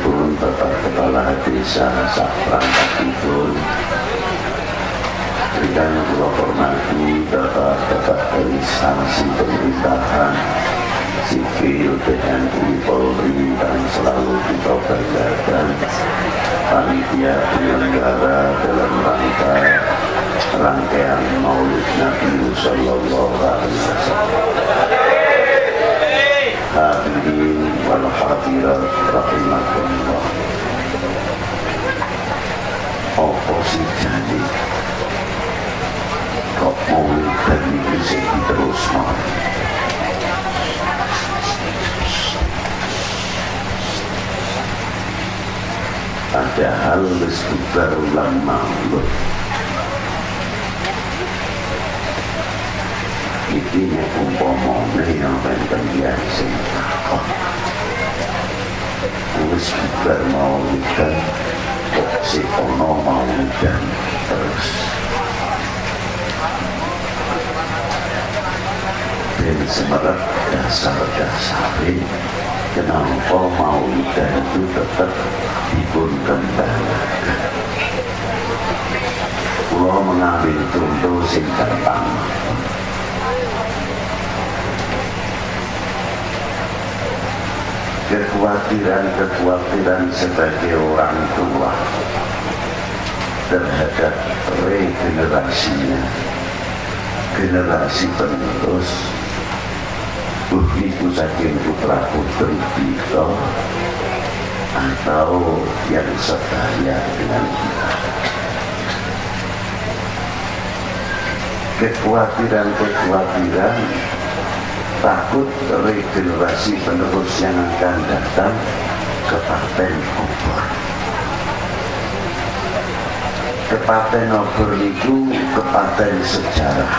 pun Bapak Kepala Desa, Sak pun Berikan kula hormati Bapak-bapak instansi pemerintahan sipil TNI Polri dan selalu kita banggakan panitia penyelenggara dalam rangka rangkaian Maulid Nabi Sallallahu Alaihi Wasallam. Wal hadirat rahimakumullah. Apa sih jadi? Ini terus mau? Padahal ulang maulud wonten yang sing takon. Wis bubar maulidan kok si ono maulidan terus. Dan sebenarnya dasar-dasarnya kenapa maulidan itu tetap dipun kembangkan? Pulau mengambil contoh sing gampang kekhawatiran-kekhawatiran sebagai orang tua terhadap regenerasinya. Generasi penerus begitu saking putra putri kita atau yang setaya dengan kita. Kekhawatiran-kekhawatiran takut regenerasi penerus yang akan datang ke Paten Obor. Kepaten Obor itu kepaten sejarah.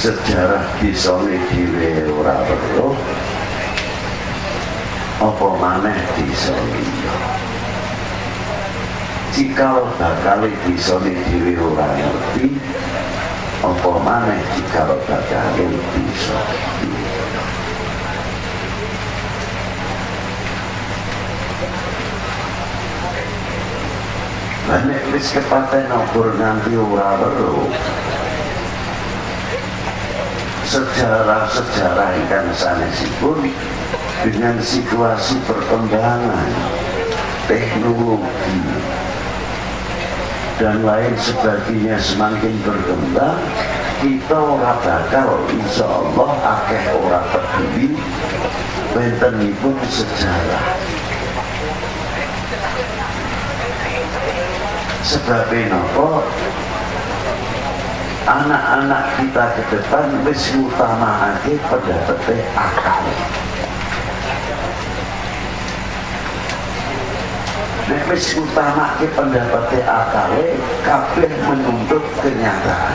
Sejarah bisa dhewe ora weruh apa maneh bisa liya. Jika bakal bisa dhewe ora apa maneh jika bakal bisa Banyak wis kepaten obor nganti ora weruh. Sejarah-sejarah ikan sanesipun dengan situasi perkembangan teknologi dan lain sebagainya semakin berkembang kita ora bakal insya Allah akeh ora peduli bentenipun sejarah. Sebabnya nopo anak-anak kita ke depan wis ngutamake pendapatnya akal Nek wis utamake pendapatnya akale kabeh menuntut kenyataan.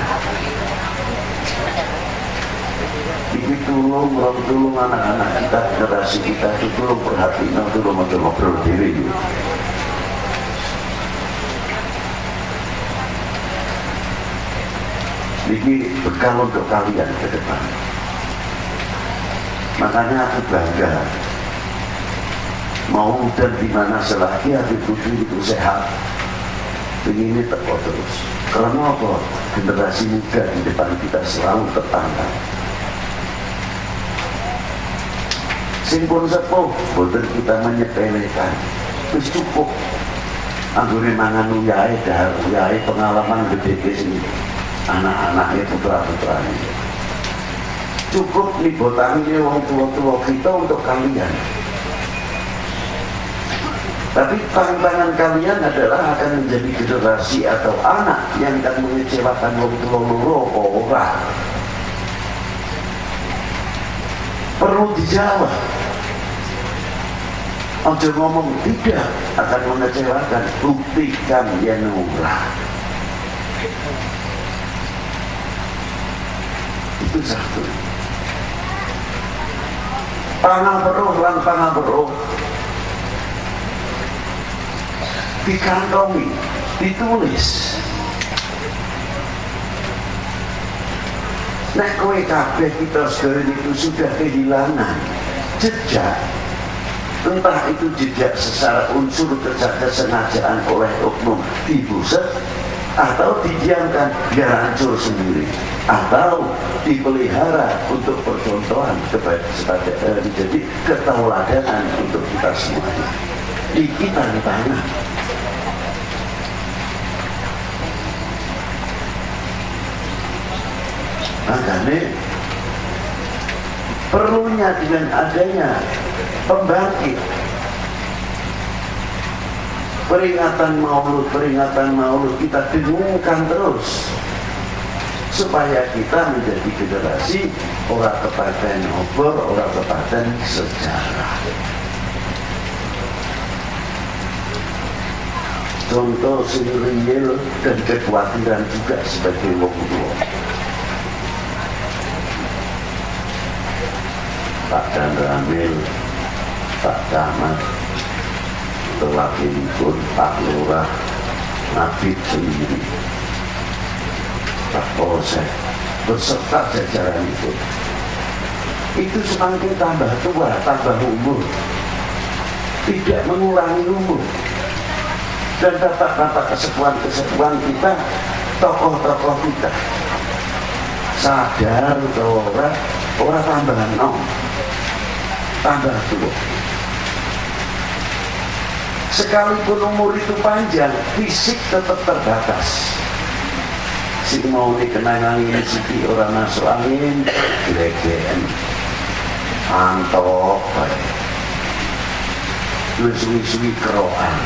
Ini tulung, rom tulung anak-anak kita, generasi kita itu tulung perhatian, tulung ngobrol-ngobrol diri. Ini bekal untuk kalian ke depan. Makanya aku bangga mau dan di mana selagi Habib Putri itu sehat ini teko terus karena apa? Generasi muda di depan kita selalu tertantang. Simpun sepuh, boten kita menyepelekan. Wis cukup. Anggone mangan uyai, dahar uyai, pengalaman gede sini. Anak-anaknya putra-putranya. Cukup ini orang tua-tua kita untuk kalian. Tapi tantangan kalian adalah akan menjadi generasi atau anak yang akan mengecewakan wong tua loro. Perlu dijawab. Ojo ngomong tidak akan mengecewakan, buktikan ya nurah. Itu satu. Pangal beruh lan pangal beruh dikantongi, ditulis. Nek kowe kabeh kita sedherek itu sudah kehilangan jejak. Entah itu jejak secara unsur kesengajaan oleh oknum dibuset atau didiamkan biar hancur sendiri atau dipelihara untuk percontohan sebagai jadi ketauladanan untuk kita semuanya di kita di tanah Makanya perlunya dengan adanya pembangkit. Peringatan maulud peringatan maulud kita dengungkan terus supaya kita menjadi generasi orang kepaten obor orang kepaten sejarah. Contoh sini dan kekhawatiran juga sebagai wong tua Pak Ramil, Pak Camat, pun Pak Lurah, Nabi sendiri, Pak Polsek, beserta jajaran itu. Itu semakin tambah tua, tambah umur. Tidak mengurangi umur. Dan dapat-dapat kesepuan-kesepuan kita, tokoh-tokoh kita. Sadar atau orang, orang tambahan no tambah tua. Sekalipun umur itu panjang, fisik tetap terbatas. Si mau dikenang angin, si orang masuk angin, gelegen, antok, lu suwi-suwi keroan.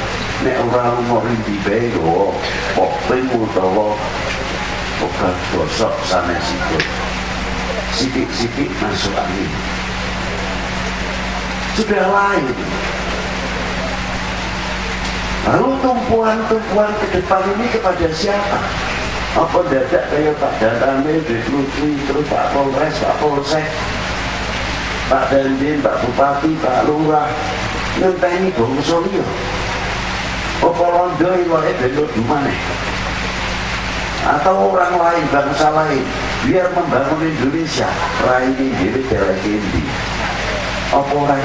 Nek orang umur di bego, popeng utawa obat gosok sana sikut. Sidik-sidik masuk angin sudah lain. Lalu tumpuan-tumpuan ke depan ini kepada siapa? Apa dadak kayak Pak Datamil, Lutfi, terus Pak Polres, Pak Polsek, Pak Dandim, Pak Bupati, Pak Lurah, ngenteni Bung Suryo. Apa londo iwae belo di mana? Atau orang lain, bangsa lain, biar membangun Indonesia, raini diri Belekendi apa ora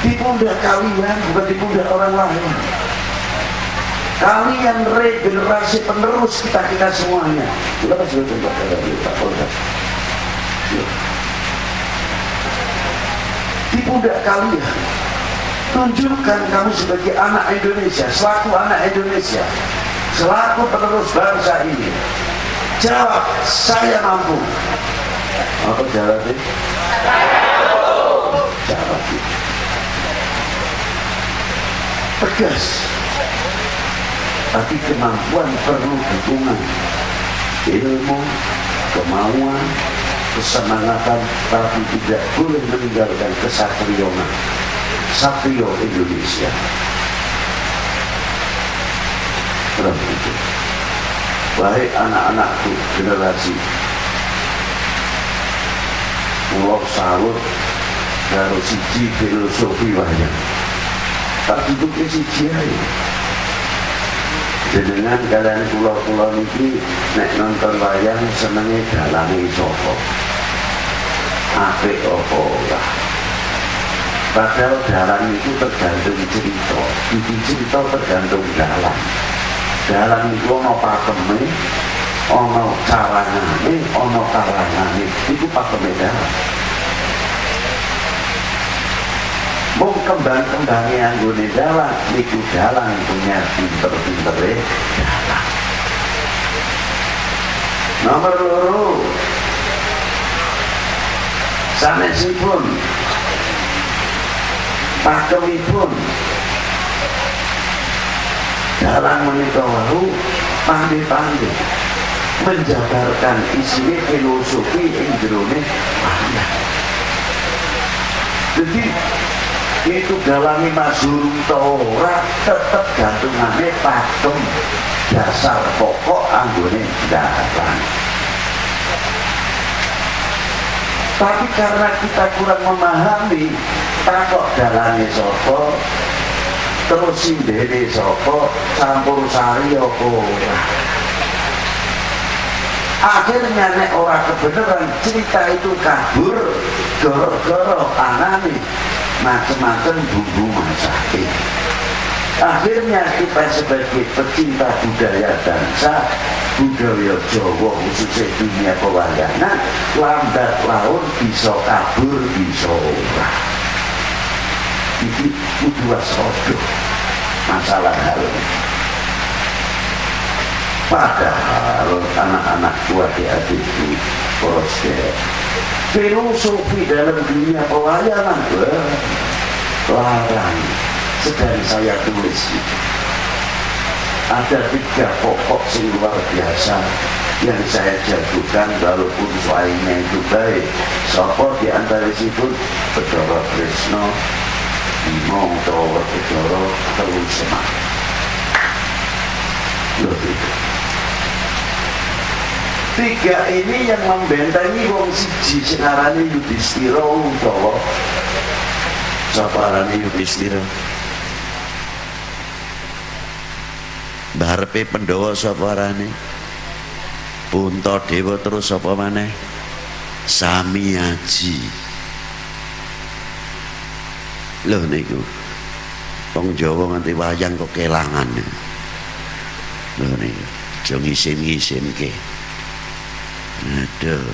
di pundak kalian bukan di pundak orang lain. Kalian regenerasi penerus kita kita semuanya. Kita sudah coba di pundak kalian tunjukkan kamu sebagai anak Indonesia selaku anak Indonesia selaku penerus bangsa ini jawab saya mampu. Apa jawab ini? jawab. Tegas. Tapi kemampuan perlu dukungan ilmu kemauan kesemangatan tapi tidak boleh meninggalkan kesatrionan satrio Indonesia Terus itu. Baik anak-anakku generasi Pulau salut Karo siji filosofi wayang Tak duduknya siji aja. Jenengan kalian pulau-pulau ini Nek nonton wayang senengnya dalami sopo Apik opo lah. Padahal dalang itu tergantung cerita. Itu cerita tergantung dalang dalang itu ono pakeme ono carangane ono karangane itu pakeme dalang mau kembang-kembangnya anggone dalang niku dalang punya pinter-pintere dalang. Nomor loro. Sanesipun pakemipun dalang menika wau pandai-pandai menjabarkan isinya filosofi yang jerone jadi itu dalami mazhur ora tetep gantungannya pakem dasar pokok anggone dalang tapi karena kita kurang memahami takok dalane sapa terus sindene sapa? Campur sari ora akhirnya nek ora kebenaran cerita itu kabur gara-gara anane macam-macam bumbu masakin akhirnya kita sebagai pecinta budaya bangsa budaya Jawa khususnya dunia pewayangan lambat laun bisa kabur bisa ora ini kudu masalah hal padahal anak-anak tua di adikku proses. Filosofi dalam dunia pewayangan larang. Sedang saya tulis ada tiga pokok sing luar biasa yang saya jagokan walaupun suainya itu baik. Sopo di antara situ? Bedoro Krishna Bimo utawa Bedoro Telur Semak tiga ini yang membentengi wong siji sengarani Yudhistira utawa sapa Yudhistira Barepe Pandhawa sapa arane? Puntadewa terus sapa maneh? Samiaji. Lho niku. Wong Jawa nganti wayang kok kelangan. Lho niku, aja ngisin-ngisinke. Aduh.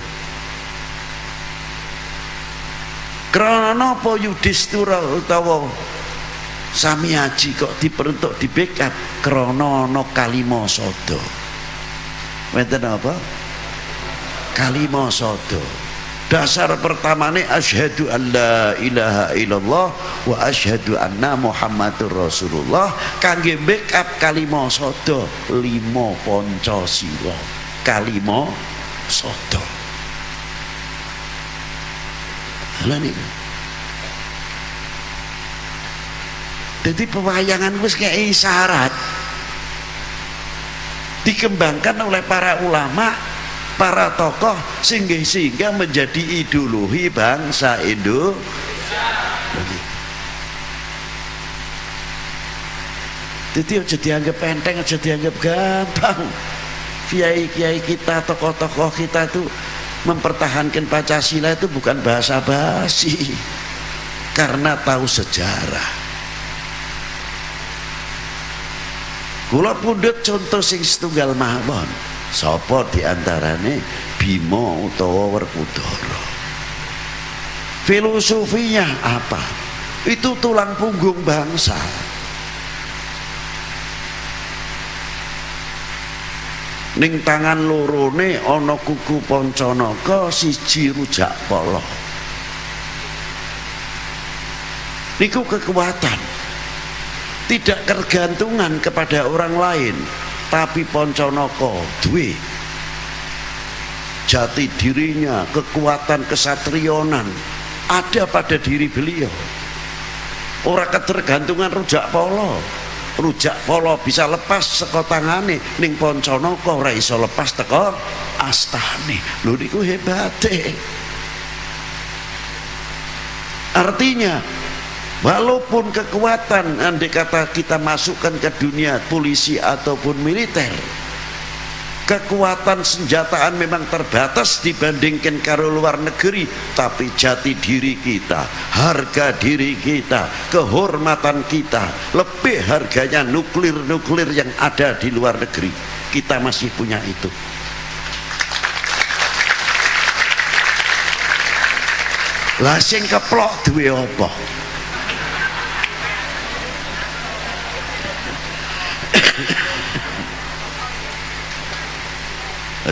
Krana napa Yudhistira utawa Sami Haji kok diperuntuk di backup krana ana kalima sada. Wonten apa? Kalima sada. Dasar pertamane asyhadu an la ilaha illallah wa asyhadu anna Muhammadur Rasulullah kangge backup kalima sada lima Pancasila. Kalima sada. Lha niku Jadi pewayangan wis kayak syarat dikembangkan oleh para ulama, para tokoh sehingga sehingga menjadi ideologi bangsa Indonesia. Jadi aja dianggap enteng, aja dianggap gampang. Kiai-kiai kita, tokoh-tokoh kita tuh mempertahankan Pancasila itu bukan bahasa basi karena tahu sejarah Kula pundhut contoh sing setunggal mawon. Sapa diantarane Bima utawa Werkudara. Filosofinya apa? Itu tulang punggung bangsa. Ning tangan lorone ana kuku Pancanaka siji rujak polo. Niku kekuatan tidak tergantungan kepada orang lain tapi Ponconoko duwe jati dirinya kekuatan kesatrionan ada pada diri beliau. Orang ketergantungan rujak polo. Rujak polo bisa lepas seko tangane ning Ponconoko ora iso lepas teko astane. Lho niku hebate. Artinya Walaupun kekuatan andai kata kita masukkan ke dunia polisi ataupun militer kekuatan senjataan memang terbatas dibandingkan karo luar negeri tapi jati diri kita harga diri kita kehormatan kita lebih harganya nuklir-nuklir yang ada di luar negeri. Kita masih punya itu. Lah sing keplok duwe apa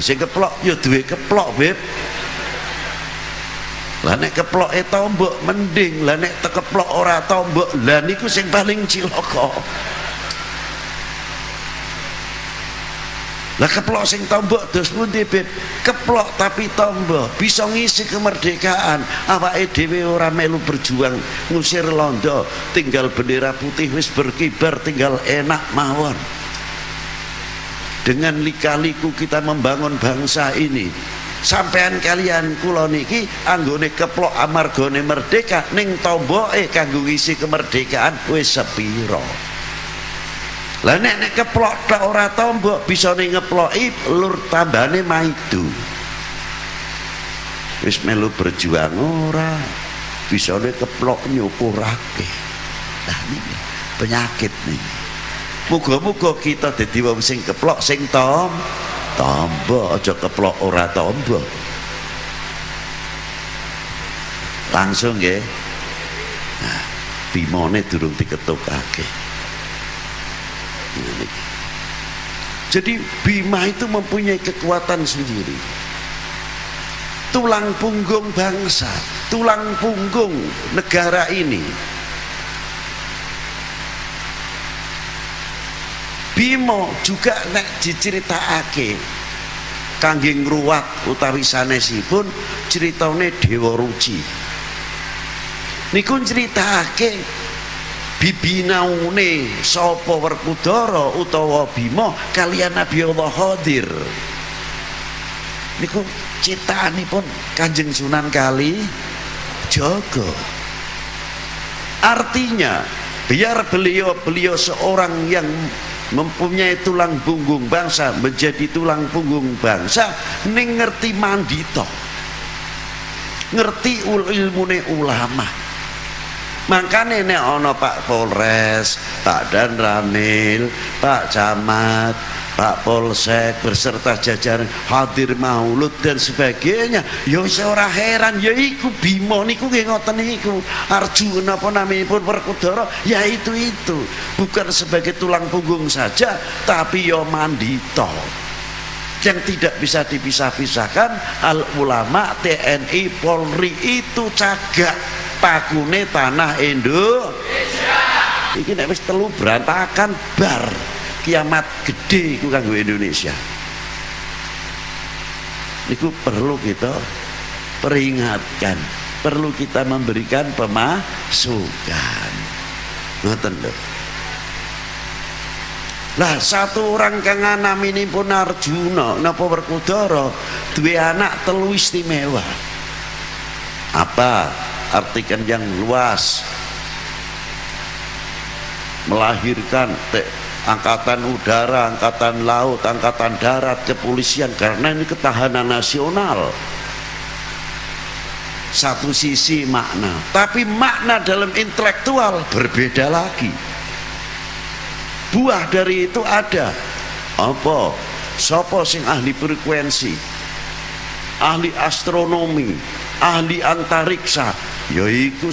sing keplok ya duwe keplok beb. Lah nek keploke tombok mending lah nek tekeplok ora tombok lah niku sing paling cilaka. Lah keplok sing tombok dos pundi beb? Keplok tapi tombok bisa ngisi kemerdekaan. Awake dhewe ora melu berjuang ngusir londo tinggal bendera putih wis berkibar tinggal enak mawon dengan lika-liku kita membangun bangsa ini sampean kalian kula niki anggone keplok amargone merdeka ning tomboke kanggo ngisi kemerdekaan wis sepiro. Lah nek nek keplok tok ora tombok bisa ning ngeploki lur tambane maidu wis melu berjuang ora bisa nek keplok nyukurake nah ini penyakit nih Muga-muga kita dadi wong sing keplok sing tom tombo aja keplok ora tombo. Langsung nggih. Nah, bimone durung diketukake. Jadi Bima itu mempunyai kekuatan sendiri. Tulang punggung bangsa, tulang punggung negara ini Bimo juga nek diceritakake kangge ngruwat utawi sanesipun critane Dewa Ruci. Niku critakake bibinaune sapa Werkudara utawa Bima kalian Nabi Allah Khadir. Niku citakanipun Kanjeng Sunan Kali Jogo. Artinya biar beliau beliau seorang yang mempunyai tulang punggung bangsa menjadi tulang punggung bangsa. Ning ngerti mandito. Ngerti ilmune ulama. Makanya nek ana Pak Polres Pak Dan Ramil Pak Camat Pak Polsek berserta jajaran hadir maulud dan sebagainya. Ya ora heran ya iku bimo niku nggih ngoten niku. Arjuna apa naminipun Werkudara ya itu itu. Bukan sebagai tulang punggung saja tapi ya mandito yang tidak bisa dipisah-pisahkan al ulama TNI Polri itu cagak pakune tanah Indonesia ini nek wis telu berantakan bar kiamat gede itu kanggo Indonesia. Itu perlu kita peringatkan perlu kita memberikan pemasukan. Ngoten lho. Lah satu orang kang ini pun Arjuna napa Werkudara duwe anak telu istimewa. Apa artikan yang luas? Melahirkan angkatan udara, angkatan laut, angkatan darat, kepolisian karena ini ketahanan nasional. Satu sisi makna, tapi makna dalam intelektual berbeda lagi. Buah dari itu ada apa? Sopo sing ahli frekuensi, ahli astronomi, ahli antariksa, yaiku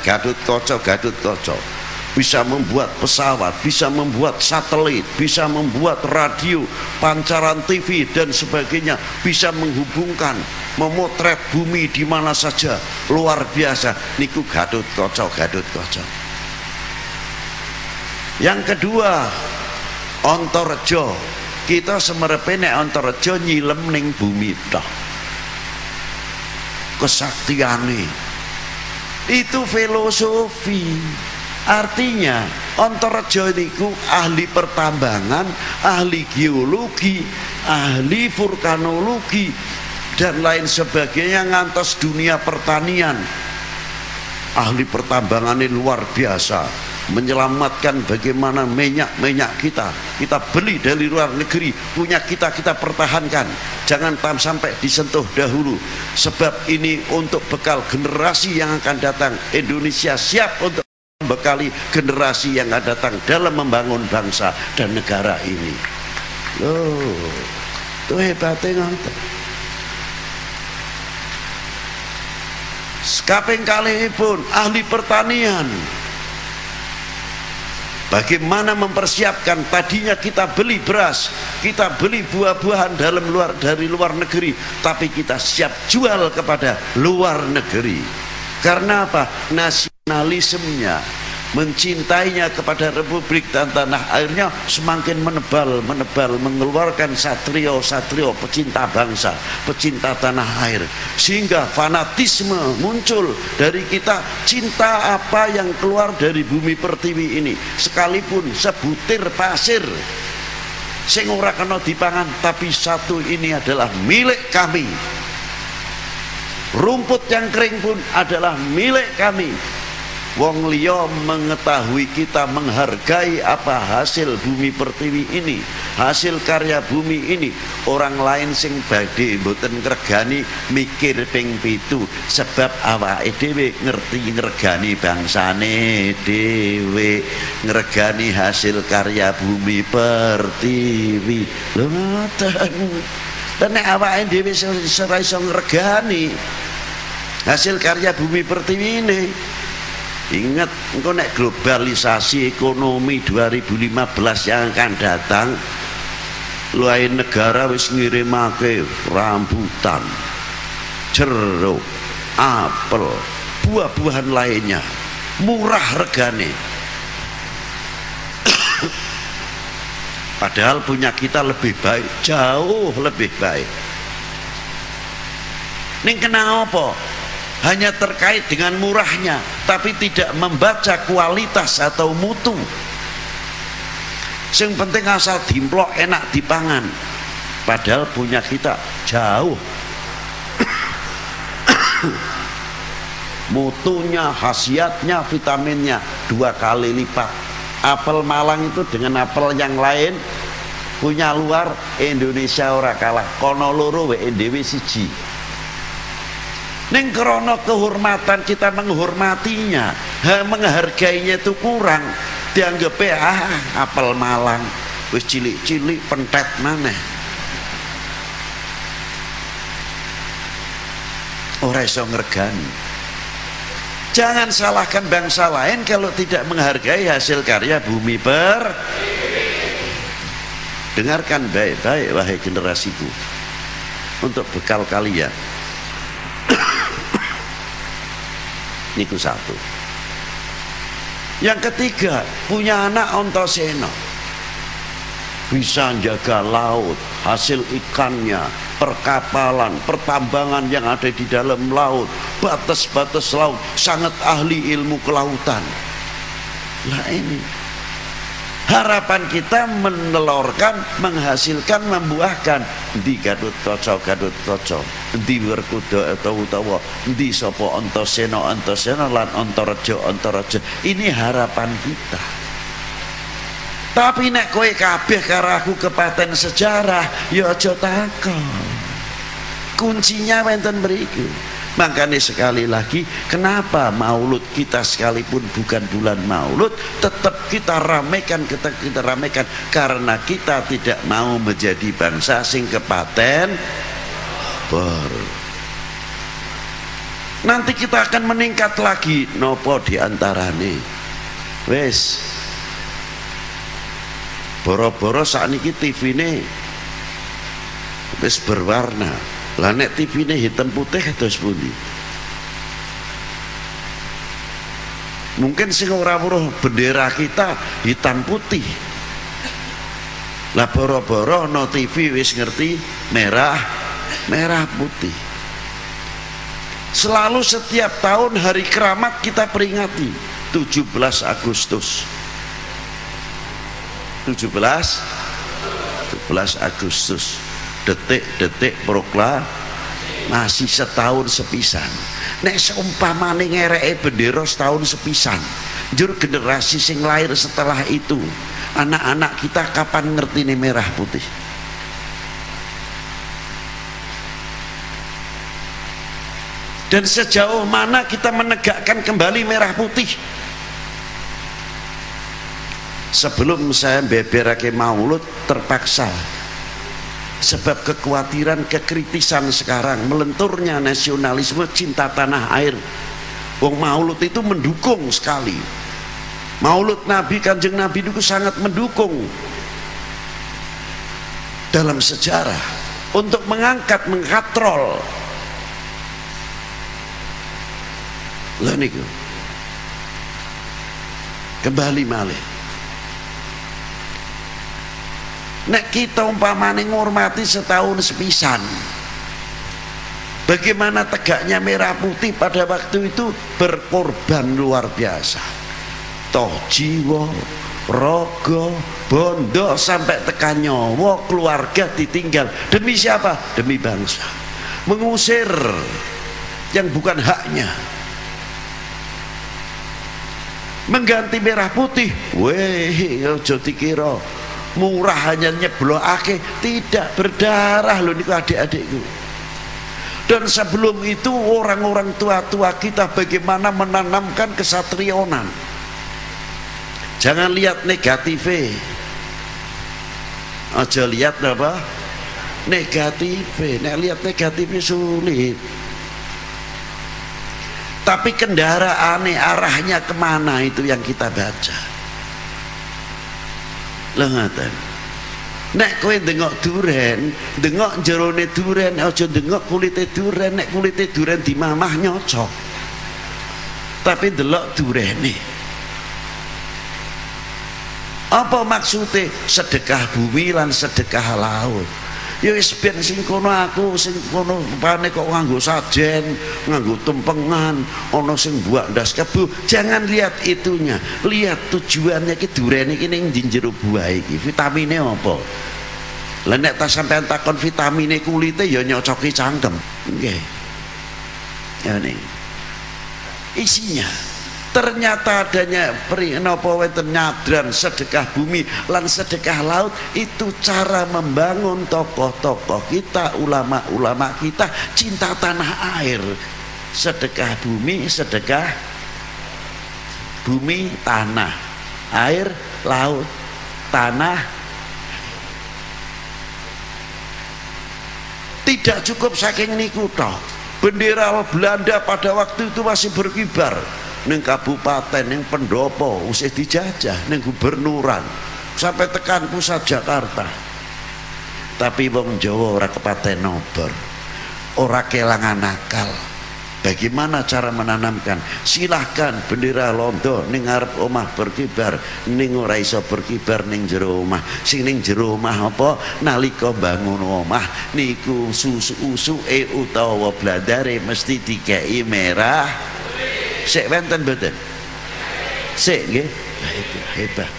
Gadut Kaca, Gadut Kaca bisa membuat pesawat, bisa membuat satelit, bisa membuat radio, pancaran TV dan sebagainya, bisa menghubungkan, memotret bumi di mana saja, luar biasa. Niku Gadut Koco, Gadut Koco. Yang kedua, Ontorjo. Kita semerepe nek Ontorjo nyilem ning bumi tok. Kesaktiane itu filosofi Artinya Ontorejo niku ahli pertambangan, ahli geologi, ahli vulkanologi dan lain sebagainya ngantos dunia pertanian. Ahli pertambangan ini luar biasa. menyelamatkan bagaimana minyak-minyak kita kita beli dari luar negeri punya kita kita pertahankan jangan tam sampai disentuh dahulu sebab ini untuk bekal generasi yang akan datang Indonesia siap untuk membekali generasi yang akan datang dalam membangun bangsa dan negara ini loh itu hebatnya ngonten kaping kali pun ahli pertanian Bagaimana mempersiapkan tadinya kita beli beras, kita beli buah-buahan dalam luar dari luar negeri, tapi kita siap jual kepada luar negeri. Karena apa? Nasionalismenya mencintainya kepada republik dan tanah airnya semakin menebal menebal mengeluarkan satrio satrio pecinta bangsa pecinta tanah air. Sehingga fanatisme muncul dari kita cinta apa yang keluar dari bumi pertiwi ini? Sekalipun sebutir pasir sing ora kena dipangan tapi satu ini adalah milik kami. Rumput yang kering pun adalah milik kami Wong liya mengetahui kita menghargai apa hasil bumi pertiwi ini, hasil karya bumi ini. Orang lain sing badhe mboten ngregani mikir ping pitu sebab awake dhewe ngerti ngregani bangsane dhewe, ngregani hasil karya bumi pertiwi. Lho ngoten. Dan nek awake dhewe ora iso ngregani hasil karya bumi pertiwi ini Ingat, engkau naik globalisasi ekonomi 2015 yang akan datang, lain negara wis ngirimake rambutan, jeruk, apel, buah-buahan lainnya, murah regane. Padahal punya kita lebih baik, jauh lebih baik. Ning kenapa? Hanya terkait dengan murahnya tapi tidak membaca kualitas atau mutu. Yang penting asal dimplok enak dipangan padahal punya kita jauh. Mutunya, khasiatnya, vitaminnya dua kali lipat. Apel Malang itu dengan apel yang lain punya luar Indonesia ora kalah. Kono loro we siji Neng krono kehormatan kita menghormatinya, ha, menghargainya itu kurang. Dianggap ah apel Malang, wis cilik-cilik pentet mana? Ora iso ngergani. Jangan salahkan bangsa lain kalau tidak menghargai hasil karya bumi per. Dengarkan baik-baik wahai generasiku. Untuk bekal kalian niku satu. Yang ketiga punya anak ontoseno bisa jaga laut hasil ikannya perkapalan pertambangan yang ada di dalam laut batas-batas laut sangat ahli ilmu kelautan. Lah ini harapan kita menelurkan menghasilkan membuahkan. Di gadut toco gadut toco di werkudo atau utawa di sopo ontoseno ontoseno lan ontorejo ontorejo ini harapan kita. Tapi nek kowe kabeh karo aku kepaten sejarah ya aja takon. Kuncinya wenten beriku Makanya sekali lagi kenapa maulud kita sekalipun bukan bulan maulud tetap kita ramaikan kita kita ramaikan karena kita tidak mau menjadi bangsa sing kepaten ber nanti kita akan meningkat lagi. Nopo diantarane wes. Boro-boro saat ini TV ini wes berwarna lah nek TV ini hitam putih terus pundi? Mungkin sing ora weruh bendera kita hitam putih. Lah boro-boro no TV wis ngerti merah merah putih. Selalu setiap tahun hari keramat kita peringati 17 Agustus. 17 17 Agustus detik-detik prokla masih setahun sepisan. Nek seumpamane ngereke bendera setahun sepisan. Jur generasi sing lahir setelah itu anak-anak kita kapan ngerti ini merah putih? Dan sejauh mana kita menegakkan kembali merah putih? Sebelum saya beberake maulud terpaksa sebab kekhawatiran kekritisan sekarang melenturnya nasionalisme cinta tanah air. Wong maulud itu mendukung sekali. Maulud Nabi Kanjeng Nabi itu sangat mendukung dalam sejarah untuk mengangkat mengkatrol lah niku. Kembali malih nek kita umpamane ngormati setahun sepisan bagaimana tegaknya merah putih pada waktu itu berkorban luar biasa. Toh jiwa rogo bondo sampai tekan nyawa keluarga ditinggal. Demi siapa? demi bangsa. Mengusir yang bukan haknya. Mengganti merah putih. Weh ojo dikira murah hanya nyeblokake tidak berdarah loh niku adik-adikku dan sebelum itu orang-orang tua-tua kita bagaimana menanamkan kesatrionan. Jangan lihat negatif. Aja lihat apa? Negatif. Nek lihat negatif sulit. Tapi kendaraan arahnya ke mana itu yang kita baca lengatan nek kowe dengok duren dengok jerone duren aja dengok kulite duren nek kulite duren di mamah nyocok tapi delok durene. Apa maksudnya sedekah bumi lan sedekah laut ya wis ben sing kono aku sing kono pane kok nganggo sajen nganggo tumpengan ana sing buak ndas kebu jangan lihat itunya. Lihat tujuannya ki durene iki ning jero buah iki. Vitamine apa? Lah nek tak sampean takon vitamine kulite ya nyocoki cangkem. Nggih. Ya nih isinya ternyata adanya napa wonten nyadran sedekah bumi lan sedekah laut itu cara membangun tokoh-tokoh kita ulama-ulama kita cinta tanah air. Sedekah bumi sedekah bumi tanah air laut tanah. Tidak cukup saking niku toh bendera Belanda pada waktu itu masih berkibar neng kabupaten neng pendopo usai dijajah neng gubernuran. Sampai tekan pusat Jakarta. Tapi wong Jawa ora kepaten nobor ora kelangan akal. Bagaimana cara menanamkan? Silahkan bendera londo ning ngarep omah berkibar ning ora iso berkibar ning jero omah. Sing ning jero omah apa? Nalika bangun omah niku susu e utawa bladare mesti dikei merah Sik wenten mboten? Sik nggih. Hebat.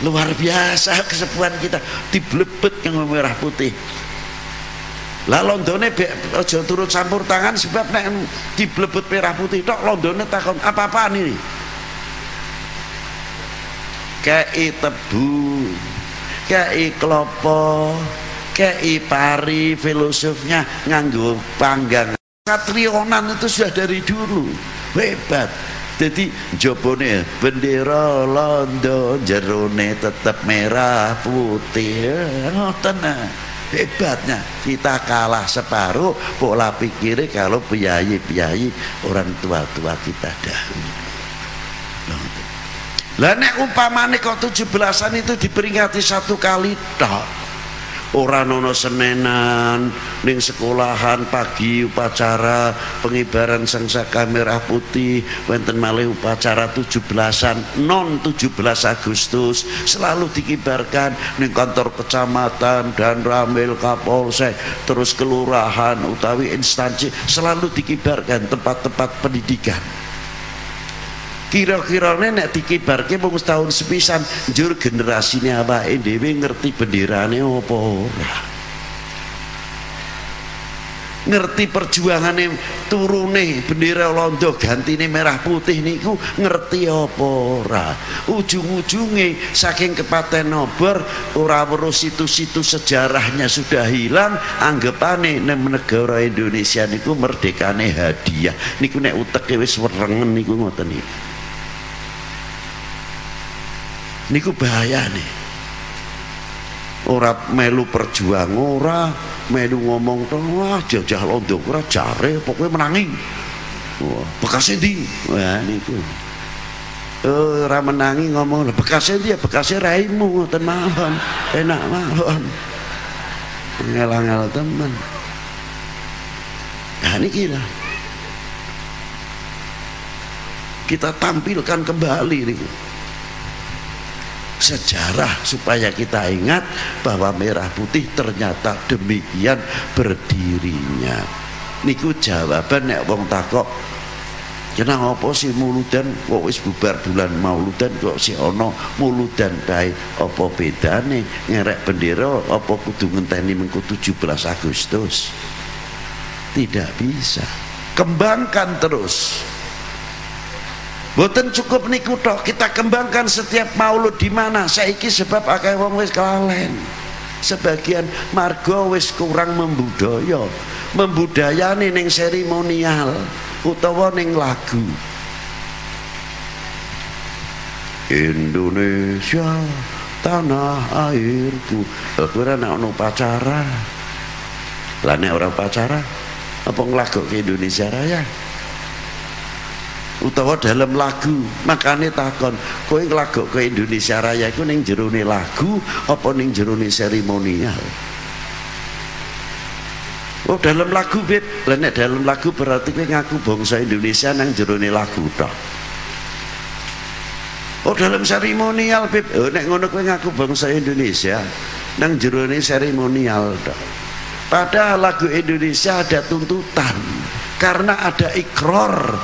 Luar biasa kesepuan kita diblebet yang merah putih. Lah londone aja turut campur tangan sebab nek diblebet merah putih tok londone takon apa-apaan ini. Kei tebu, kei klopo, kei pari filosofnya nganggo panggang Katrionan itu sudah dari dulu. Hebat. Jadi jobone bendera Londo jerone tetap merah putih. Ngoten hebatnya. Kita kalah separuh pola pikirnya kalau piyayi-piyayi orang tua-tua kita dahulu. Lah nek umpamane kok 17-an itu diperingati satu kali tok ora nono senenan ning sekolahan pagi upacara pengibaran sang saka merah putih wenten malih upacara 17-an non 17 Agustus selalu dikibarkan ning kantor kecamatan dan ramil kapolsek terus kelurahan utawi instansi selalu dikibarkan tempat-tempat pendidikan kira-kira nek dikibarke mung setahun sepisan jur generasine awake dhewe ngerti benderane apa ora? Ngerti perjuangane turune bendera londo gantine merah putih niku ngerti apa ora? Ujung-ujunge saking kepaten obor ora weruh situ-situ sejarahnya sudah hilang anggapane negara Indonesia niku merdekane hadiah. Niku nek uteke wis werengen niku ngoten niku niku bahayane ora melu perjuang ora melu ngomong to wah jajah londo ora jare pokoknya menangi. Wah bekas endi wah niku. Oh, ora menangi ngomong bekasnya dia bekasnya raimu ngoten mawon. Enak mawon. Ngel-ngel temen. Nah ini kira kita tampilkan kembali nih sejarah supaya kita ingat bahwa merah putih ternyata demikian berdirinya. Niku jawaban nek wong takok Kenapa apa sih muludan? Kok wis bubar bulan mauludan kok si ono muludan kae apa bedane? Ngerek bendera apa kudu ngenteni mengko 17 Agustus? Tidak bisa. Kembangkan terus Boten cukup niku tok, kita kembangkan setiap maulud di mana. Saiki sebab akeh wong wis kelalen. Sebagian marga wis kurang membudaya. Membudayane ning seremonial utawa ning lagu. Indonesia tanah airku. Ora nek ono pacara. Lah nek ora pacara apa nglagokke Indonesia Raya? Utawa dalam lagu makanya takon kowe lagu ke Indonesia Raya iku ning jerone lagu apa ning jerone seremonial Oh dalam lagu beb, lah dalam lagu berarti kowe ngaku bangsa Indonesia nang jerone lagu tok. Oh dalam seremonial beb, oh nek ngono kowe ngaku bangsa Indonesia nang jerone seremonial tok. Padahal lagu Indonesia ada tuntutan karena ada ikrar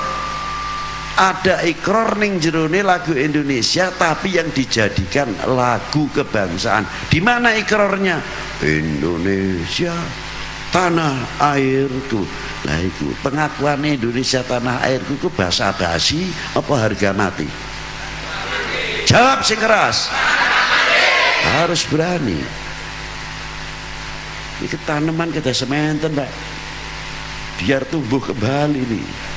ada ikrar ning jerone lagu Indonesia tapi yang dijadikan lagu kebangsaan. Di mana ikrarnya Indonesia tanah airku. Lah itu pengakuan Indonesia tanah airku itu bahasa basi apa harga mati? Jawab sing keras. Harus berani. Ini tanaman kita sementen mbak biar tumbuh kembali nih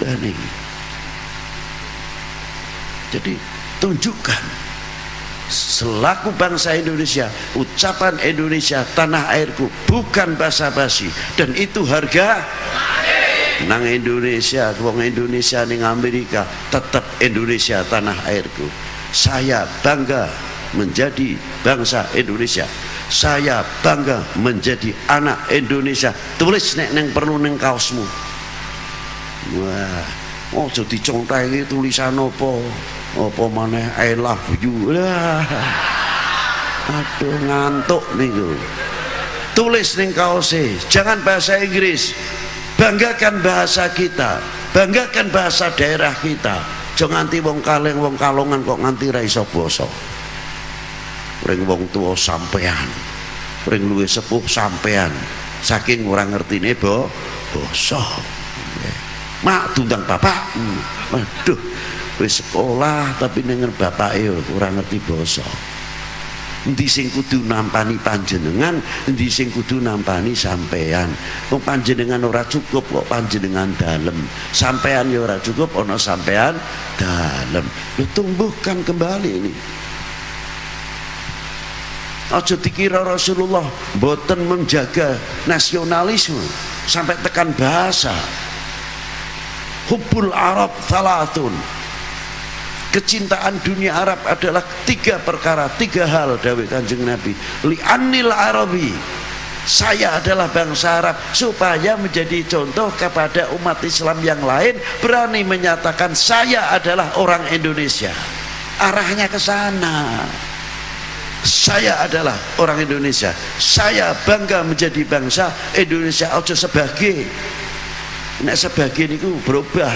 dan ini jadi tunjukkan selaku bangsa Indonesia ucapan Indonesia tanah airku bukan basa-basi. Dan itu harga? Nang Indonesia wong Indonesia ning Amerika tetap Indonesia tanah airku. Saya bangga menjadi bangsa Indonesia. Saya bangga menjadi anak Indonesia. Tulis nek neng perlu neng kaosmu wah oh jadi contohnya tulisan apa? Apa maneh? I love you. Aduh ngantuk niku tulis ning kaose. Jangan bahasa Inggris. Banggakan bahasa kita. Banggakan bahasa daerah kita. Jangan nganti wong kaleng wong kalongan kok nganti ra iso basa. Ring wong sampean. Ring luwih sepuh sampean. Saking ora ngertine bo basa mak tundang bapak. Aduh wis sekolah tapi denger bapak yo ora ngerti basa. Endi sing kudu nampani panjenengan endi sing kudu nampani sampean wong panjenengan ora cukup kok panjenengan dalem. Sampean ya ora cukup ana sampean dalem. Lu tumbuhkan kembali ini. Aja dikira Rasulullah boten menjaga nasionalisme sampai tekan bahasa hubbul Arab salatun. Kecintaan dunia Arab adalah tiga perkara tiga hal dawai kanjeng Nabi. Li'anil arabi. Saya adalah bangsa Arab. Supaya menjadi contoh kepada umat Islam yang lain berani menyatakan saya adalah orang Indonesia. Arahnya ke sana. Saya adalah orang Indonesia. Saya bangga menjadi bangsa Indonesia. Ojo sebagai nek sebagian itu berubah.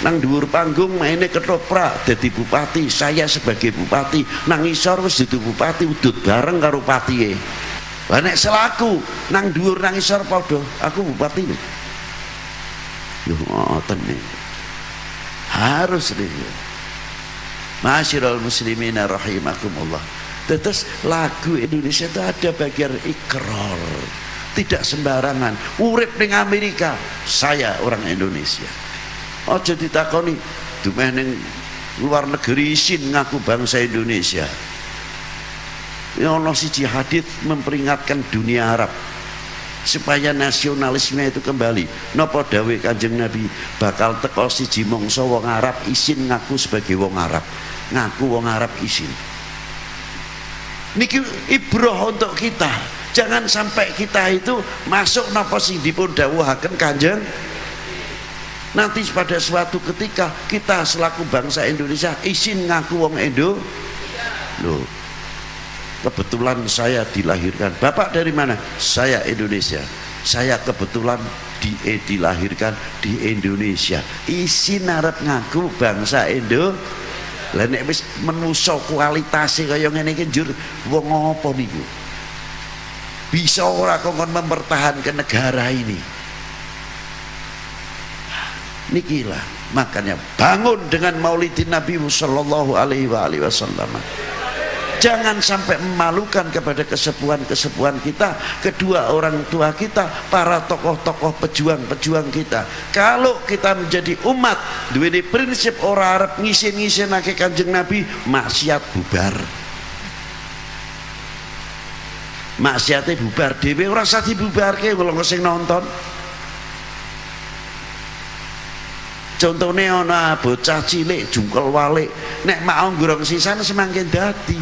Nang dhuwur panggung mainnya ketoprak jadi bupati. Saya sebagai bupati nang isor wis jadi bupati udut bareng karo patihe lah nek selaku nang dhuwur nang isor padha aku bupati. Lho yo ngoten nih harus nih Masyirul muslimin rahimakumullah. Terus lagu Indonesia itu ada bagian ikrar Tidak sembarangan. Urip ning Amerika. Saya orang Indonesia. Ojo ditakoni Dumeh ning luar negeri isin ngaku bangsa Indonesia. Ya Allah siji hadith memperingatkan dunia Arab supaya nasionalisme itu kembali. Nopo dawe kanjeng Nabi? Bakal teko siji mongso wong Arab isin ngaku sebagai wong Arab. Ngaku wong Arab isin. Niki ibroh untuk kita jangan sampai kita itu masuk nopo sing dipun dawuhaken kanjeng? Nanti pada suatu ketika kita selaku bangsa Indonesia isin ngaku wong Indo. Loh kebetulan saya dilahirkan. Bapak dari mana? Saya Indonesia. Saya kebetulan di, dilahirkan di Indonesia. Isi narap ngaku bangsa Indo. Lah nek wis menuso kualitas kaya ngene iki njur wong apa niku bisa ora kongkon mempertahankan negara ini? Nikilah makanya bangun dengan maulidin Nabi sallallahu alaihi wasallam. Jangan sampai memalukan kepada kesepuan-kesepuan kita kedua orang tua kita para tokoh-tokoh pejuang-pejuang kita. Kalau kita menjadi umat duweni prinsip orang Arab ngisin-ngisin kanjeng Nabi maksiat bubar maksiatnya bubar. Dewe orang sati bubar ke kalau ngasih nonton. Contohnya ana bocah cilik jungkel walik. Nek mau gurung sisan semakin dadi.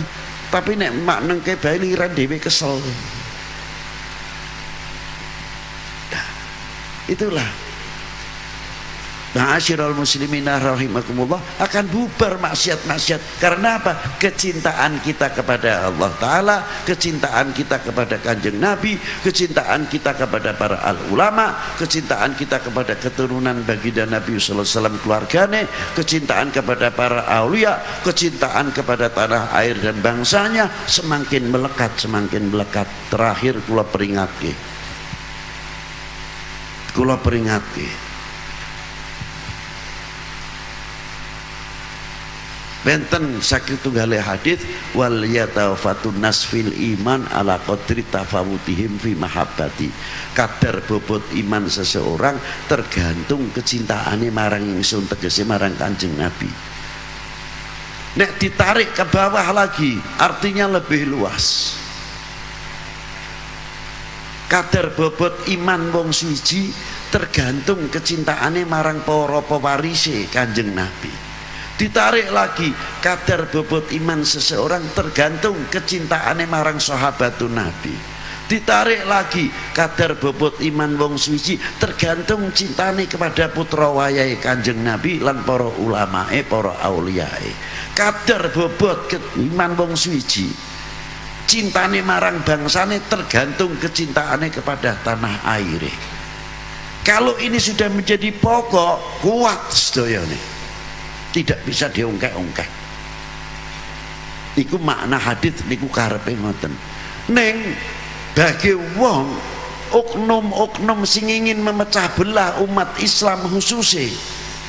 Tapi nek mak nengke bayi liran dewi kesel. Nah, itulah Ma'asyiral muslimin rahimakumullah akan bubar maksiat-maksiat karena apa? Kecintaan kita kepada Allah taala, kecintaan kita kepada Kanjeng Nabi, kecintaan kita kepada para al ulama, kecintaan kita kepada keturunan baginda Nabi sallallahu alaihi wasallam keluarganya, kecintaan kepada para aulia, kecintaan kepada tanah air dan bangsanya semakin melekat, semakin melekat. Terakhir kula peringati. Kula peringati benten sakit tunggale hadis wal yatafatun nasfil iman ala qadri tafawutihim fi mahabbati. Kadar bobot iman seseorang tergantung kecintaannya marang ingsun tegese marang kanjeng nabi. Nek ditarik ke bawah lagi artinya lebih luas. Kadar bobot iman wong suci tergantung kecintaannya marang para pewarise kanjeng nabi ditarik lagi kadar bobot iman seseorang tergantung kecintaannya marang sahabatun nabi. Ditarik lagi kadar bobot iman wong suci tergantung cintane kepada putra wayai kanjeng nabi lan para ulamae para auliae kadar bobot iman wong suci cintane marang bangsane tergantung kecintaannya kepada tanah air kalau ini sudah menjadi pokok kuat sedaya tidak bisa diungkek-ungkek. Iku makna hadis niku karepe ngoten. Neng bagi wong oknum-oknum sing ingin memecah belah umat Islam khususnya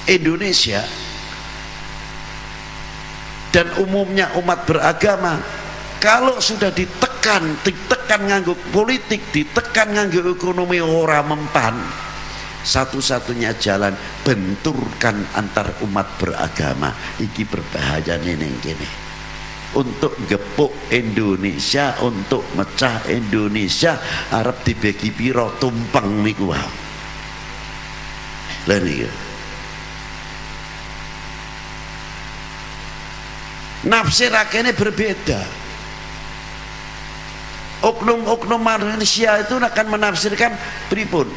Indonesia dan umumnya umat beragama kalau sudah ditekan ditekan nganggo politik ditekan nganggo ekonomi ora mempan satu-satunya jalan benturkan antar umat beragama. Iki berbahaya neneng kene. Untuk gepuk Indonesia untuk mecah Indonesia Arab dibagi piro tumpeng niku wae lha nafsir akhirnya berbeda. Oknum-oknum manusia itu akan menafsirkan pripun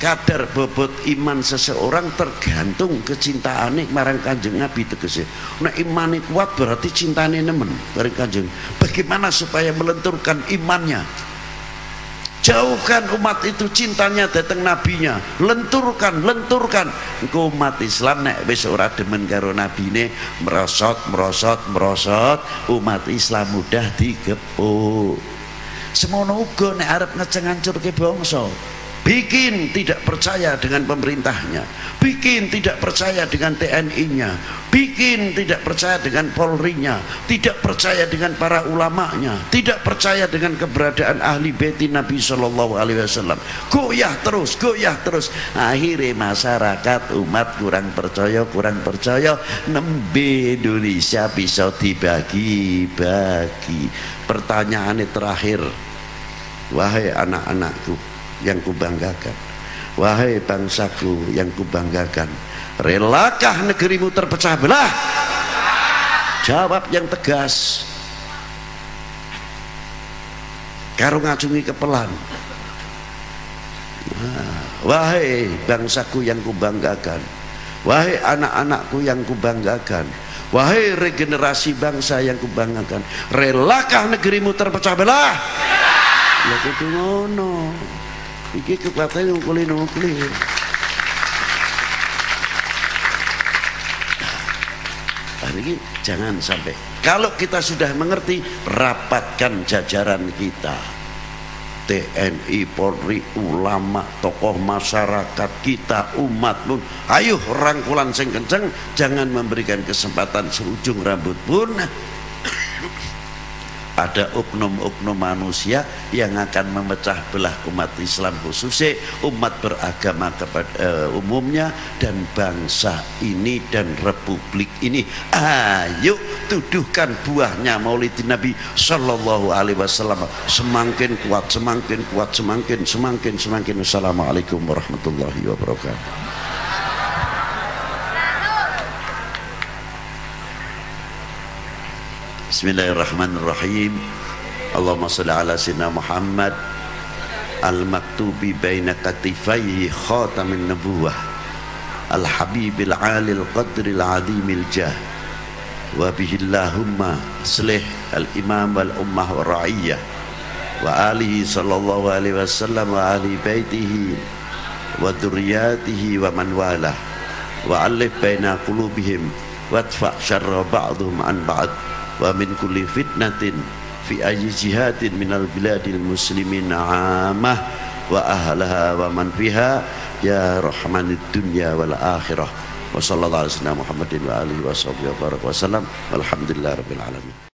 kadar bobot iman seseorang tergantung kecintaannya marang kanjeng Nabi tegese. Nah imannya kuat berarti cintanya nemen marang kanjeng. Bagaimana supaya melenturkan imannya? Jauhkan umat itu cintanya datang nabinya. Lenturkan lenturkan. Engkau umat Islam nek wis ora demen karo nabine merosot merosot merosot umat Islam mudah digepuk. Semono uga nek arep ngeceng-ancurke bangsa bikin tidak percaya dengan pemerintahnya. Bikin tidak percaya dengan TNI-nya bikin tidak percaya dengan Polri-nya. Tidak percaya dengan para ulamanya. Tidak percaya dengan keberadaan ahli beti Nabi Shallallahu Alaihi Wasallam. Goyah terus goyah terus. Akhirnya masyarakat umat kurang percaya kurang percaya. Nembe Indonesia bisa dibagi-bagi. Pertanyaannya terakhir. Wahai anak-anakku yang kubanggakan. Wahai bangsaku yang kubanggakan relakah negerimu terpecah belah? Jawab yang tegas. Karo ngacungi kepelan. Nah, wahai bangsaku yang kubanggakan wahai anak-anakku yang kubanggakan wahai regenerasi bangsa yang kubanggakan relakah negerimu terpecah belah? Ya kudu ngono iki kekuatan nuklir nuklir nah, ini jangan sampai. Kalau kita sudah mengerti rapatkan jajaran kita. TNI, Polri, ulama, tokoh masyarakat kita, umat pun. Ayo rangkulan sing kenceng jangan memberikan kesempatan seujung rambut pun ada oknum-oknum manusia yang akan memecah belah umat Islam khususnya umat beragama kepada uh, umumnya dan bangsa ini dan republik ini. Ayo tuduhkan buahnya maulid Nabi Sallallahu Alaihi Wasallam. Semakin kuat semakin kuat semakin semakin semakin. Assalamualaikum warahmatullahi wabarakatuh بسم الله الرحمن الرحيم اللهم صل على سيدنا محمد المكتوب بين كتفيه خاتم النبوة الحبيب العالي القدر العظيم الجاه وبه اللهم اصلح الإمام والأمة والرعية وآله صلى الله عليه وسلم وآل بيته وذرياته ومن والاه وألف بين قلوبهم وادفع شر بعضهم عن بعض wa min kulli fitnatin fi ayyi jihadin minal biladil muslimin amah wa ahlaha wa man fiha. Ya rahmanid dunya wal akhirah. Wa sallallahu alaihi wa sallam Muhammadin wa alihi wa sahbihi wa wa sallam. Walhamdulillah rabbil alamin